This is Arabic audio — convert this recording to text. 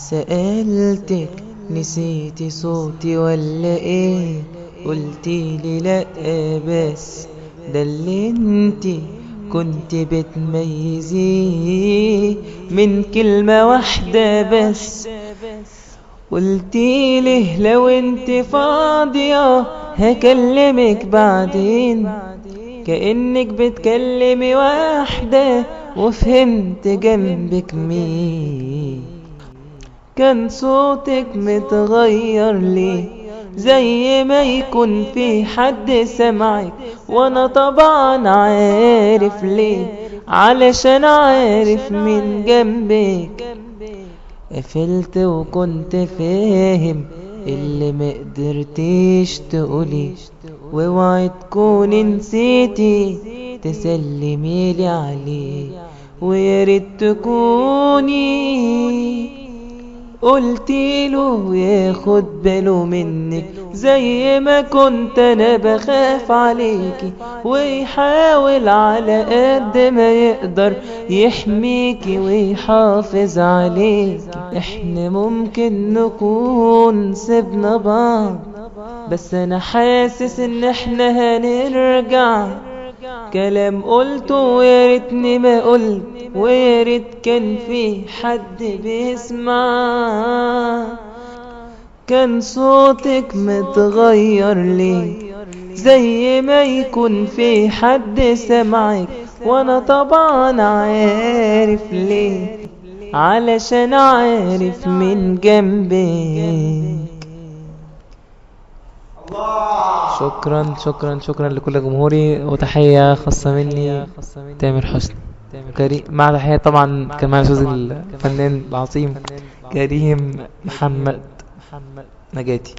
سألتك نسيتي صوتي ولا إيه؟ قلتي لي لا بس ده اللي انتي كنت بتميزيه من كلمة واحدة بس. قلتي لي لو أنت فاضية هكلمك بعدين؟ كأنك بتكلمي واحدة وفهمت جنبك مين. كان صوتك متغير ليه زي ما يكون في حد سمعك وأنا طبعا عارف ليه. علشان عارف من جنبك. قفلت وكنت فاهم اللي مقدرتيش تقولي. وأوعي تكوني نسيتي. تسلميلي عليه وياريت تكوني. قلتيله ياخد باله منك زي ما كنت أنا بخاف عليكي ويحاول على قد ما يقدر يحميكي ويحافظ عليكي إحنا ممكن نكون سيبنا بعض بس أنا حاسس إن إحنا هنرجع. كلام قلته ويا ريتني ما قلت ويا ريت كان في حد بيسمع. كان صوتك متغير ليه زي ما يكون في حد سمعك وأنا طبعا عارف ليه علشان عارف من جنبك شكرا شكرا شكرا لكل جمهوري وتحية خاصة مني تامر حسني. كريم مع تحية طبعا كمان أستاذ الفنان العظيم كريم محمد نجاتي.